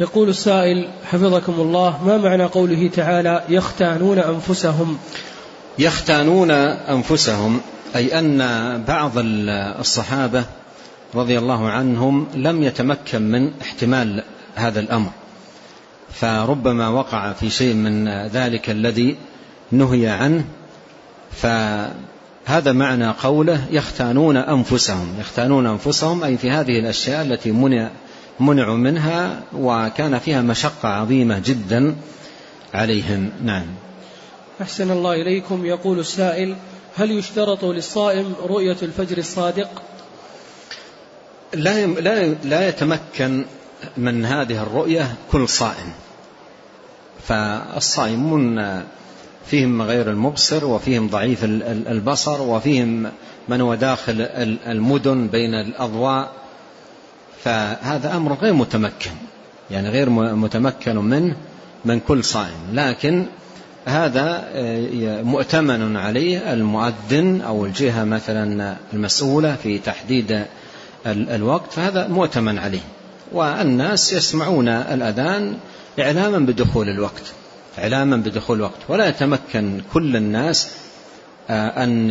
يقول السائل حفظكم الله ما معنى قوله تعالى يختانون أنفسهم؟ يختانون أنفسهم أي أن بعض الصحابة رضي الله عنهم لم يتمكن من احتمال هذا الأمر. فربما وقع في شيء من ذلك الذي نهي عنه فهذا معنى قوله يختانون أنفسهم. يختانون أنفسهم أي في هذه الأشياء التي منع منعوا منها وكان فيها مشقة عظيمة جدا عليهم. نعم. أحسن الله إليكم. يقول السائل هل يشترط للصائم رؤية الفجر الصادق؟ لا لا لا يتمكن من هذه الرؤية كل صائم. فالصائمون فيهم غير المبصر وفيهم ضعيف البصر وفيهم من هو داخل المدن بين الأضواء فهذا أمر غير متمكن يعني غير متمكن منه من كل صائم. لكن هذا مؤتمن عليه المؤذن أو الجهة مثلا المسؤولة في تحديد الوقت فهذا مؤتمن عليه. والناس يسمعون الأذان إعلاما بدخول الوقت إعلاما بدخول الوقت. ولا يتمكن كل الناس آه، أن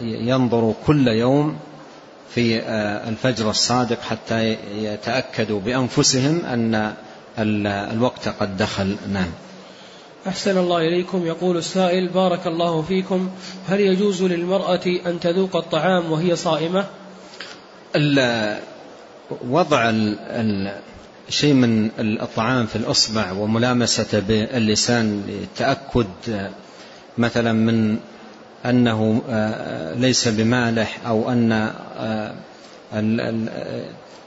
ينظروا كل يوم في آه، الفجر الصادق حتى يتأكدوا بأنفسهم أن الوقت قد دخل. نعم. أحسن الله إليكم. يقول السائل بارك الله فيكم. هل يجوز للمرأة أن تذوق الطعام وهي صائمة؟ وضع شيء من الطعام في الأصبع وملامسته باللسان للتأكد مثلا من أنه آه، ليس بمالح أو أن آه،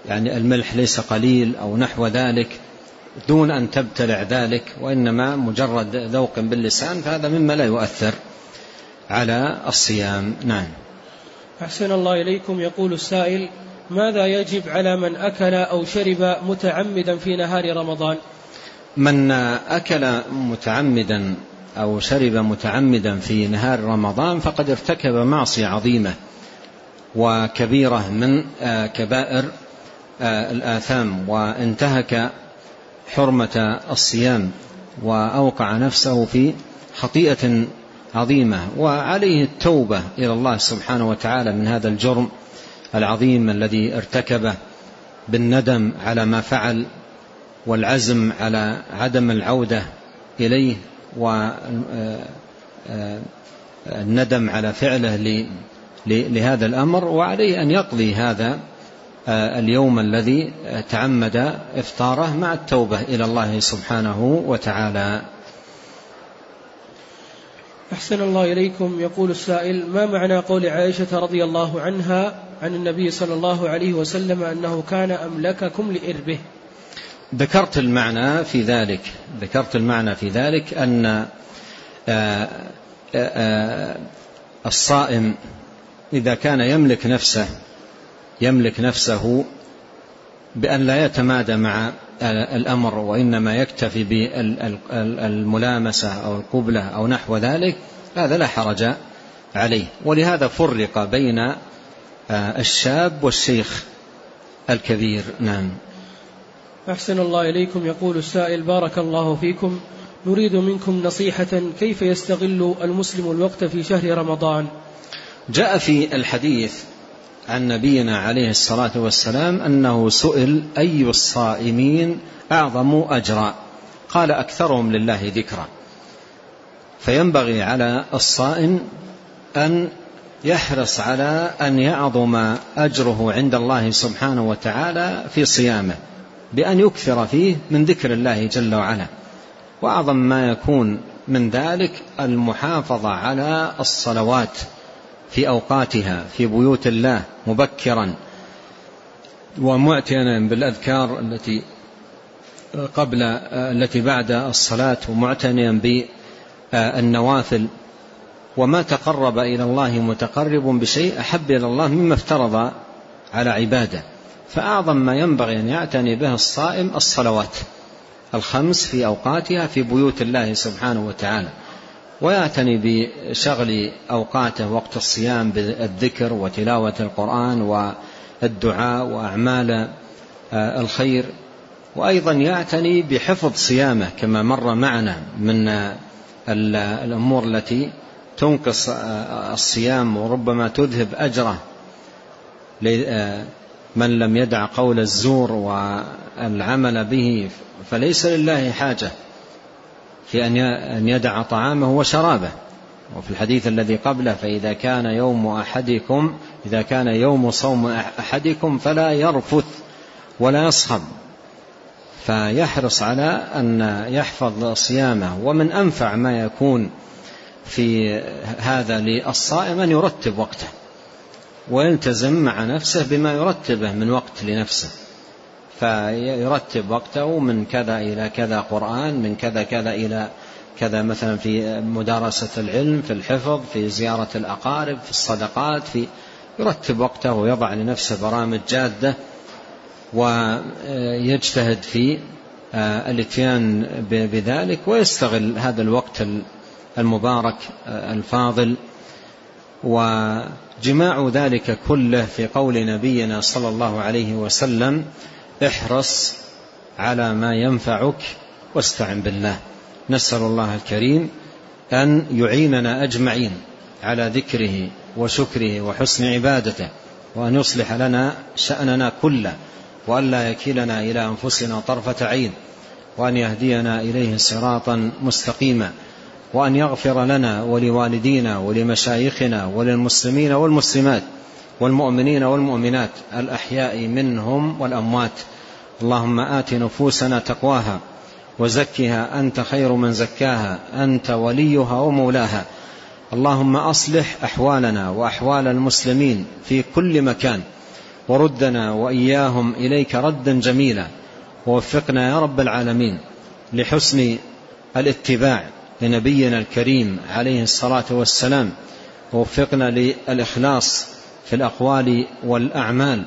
يعني الملح ليس قليل أو نحو ذلك دون أن تبتلع ذلك وإنما مجرد ذوق باللسان فهذا مما لا يؤثر على الصيام. نعم. أحسن الله إليكم. يقول السائل ماذا يجب على من أكل أو شرب متعمدا في نهار رمضان؟ من أكل متعمدا أو شرب متعمدا في نهار رمضان فقد ارتكب معصية عظيمة. وكبيرة من آه، كبائر آه، الآثام. وانتهك حرمة الصيام وأوقع نفسه في خطيئة عظيمة. وعليه التوبة إلى الله سبحانه وتعالى من هذا الجرم العظيم الذي ارتكبه بالندم على ما فعل والعزم على عدم العودة إليه والندم على فعله لهذا الأمر وعليه أن يقضي هذا اليوم الذي تعمد إفطاره مع التوبة إلى الله سبحانه وتعالى. أحسن الله إليكم يقول السائل ما معنى قول عائشة رضي الله عنها عن النبي صلى الله عليه وسلم أنه كان أملككم لإربه؟ ذكرت المعنى في ذلك ذكرت المعنى في ذلك أن آه، آه، آه، الصائم إذا كان يملك نفسه يملك نفسه بأن لا يتمادى مع الأمر وإنما يكتفي بالملامسة أو القبلة أو نحو ذلك هذا لا حرج عليه. ولهذا فرق بين آه، الشاب والشيخ الكبير. نعم. أحسن الله إليكم. يقول السائل بارك الله فيكم. نريد منكم نصيحة كيف يستغل المسلم الوقت في شهر رمضان؟ جاء في الحديث عن نبينا عليه الصلاة والسلام أنه سئل أي الصائمين أعظم أجرا؟ قال أكثرهم لله ذكرا. فينبغي على الصائم أن يحرص على أن يعظم أجره عند الله سبحانه وتعالى في صيامه بأن يكثر فيه من ذكر الله جل وعلا. وأعظم ما يكون من ذلك المحافظة على الصلوات. في أوقاتها في بيوت الله مبكرا. ومعتنا بالأذكار التي قبل التي بعد الصلاة ومعتنيا بالنوافل. وما تقرب إلى الله متقرب بشيء أحب إلى الله مما افترض على عباده. فأعظم ما ينبغي أن يعتني به الصائم الصلوات الخمس في أوقاتها في بيوت الله سبحانه وتعالى. ويعتني بشغل أوقاته وقت الصيام بالذكر وتلاوة القرآن والدعاء وأعمال آه، الخير. وأيضا يعتني بحفظ صيامه كما مر معنا من الأمور التي تنقص الصيام وربما تذهب أجره. من لم يدع قول الزور والعمل به فليس لله حاجة. في أن يدع طعامه وشرابه. وفي الحديث الذي قبله فإذا كان يوم أحدكم إذا كان يوم صوم أحدكم فلا يرفث ولا يصخب فيحرص على أن يحفظ صيامه ومن أنفع ما يكون في هذا للصائم أن يرتب وقته ويلتزم مع نفسه بما يرتبه من وقت لنفسه. فيرتب وقته من كذا إلى كذا قرآن من كذا كذا إلى كذا مثلا في مدارسة العلم في الحفظ في زيارة الأقارب في الصدقات في يرتب وقته ويضع لنفسه برامج جادة ويجتهد في الاتيان بذلك ويستغل هذا الوقت المبارك الفاضل. وجماع ذلك كله في قول نبينا صلى الله عليه وسلم احرص على ما ينفعك واستعن بالله. نسأل الله الكريم أن يعيننا أجمعين على ذكره وشكره وحسن عبادته وأن يصلح لنا شأننا كله وأن لا يكلنا إلى أنفسنا طرفة عين وأن يهدينا إليه صراطا مستقيما وأن يغفر لنا ولوالدينا ولمشايخنا وللمسلمين والمسلمات والمؤمنين والمؤمنات الأحياء منهم والأموات. اللهم آت نفوسنا تقواها وزكها أنت خير من زكاها أنت وليها ومولاها. اللهم أصلح أحوالنا وأحوال المسلمين في كل مكان. وردنا وإياهم إليك ردا جميلا. ووفقنا يا رب العالمين لحسن الاتباع لنبينا الكريم عليه الصلاة والسلام. ووفقنا للإخلاص في الأقوال والأعمال.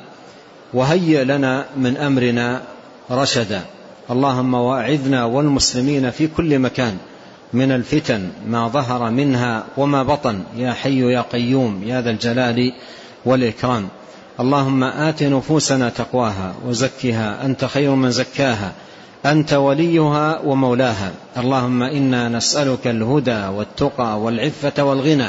وهيئ لنا من أمرنا رشدا. اللهم واعذنا والمسلمين في كل مكان من الفتن ما ظهر منها وما بطن. يا حي يا قيوم يا ذا الجلال والإكرام. اللهم آت نفوسنا تقواها وزكها. أنت خير من زكاها. أنت وليها ومولاها. اللهم إنا نسألك الهدى والتقى والعفة والغنى.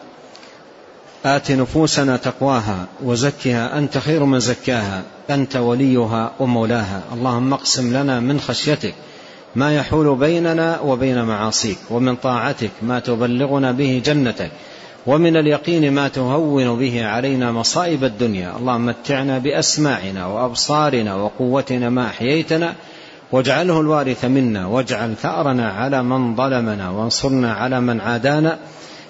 آت نفوسنا تقواها وزكها أنت خير من زكاها أنت وليها ومولاها. اللهم اقسم لنا من خشيتك ما يحول بيننا وبين معاصيك ومن طاعتك ما تبلغنا به جنتك ومن اليقين ما تهون به علينا مصائب الدنيا. اللهم متعنا بأسماعنا وأبصارنا وقوتنا ما أحييتنا واجعله الوارث منا واجعل ثأرنا على من ظلمنا وانصرنا على من عادانا.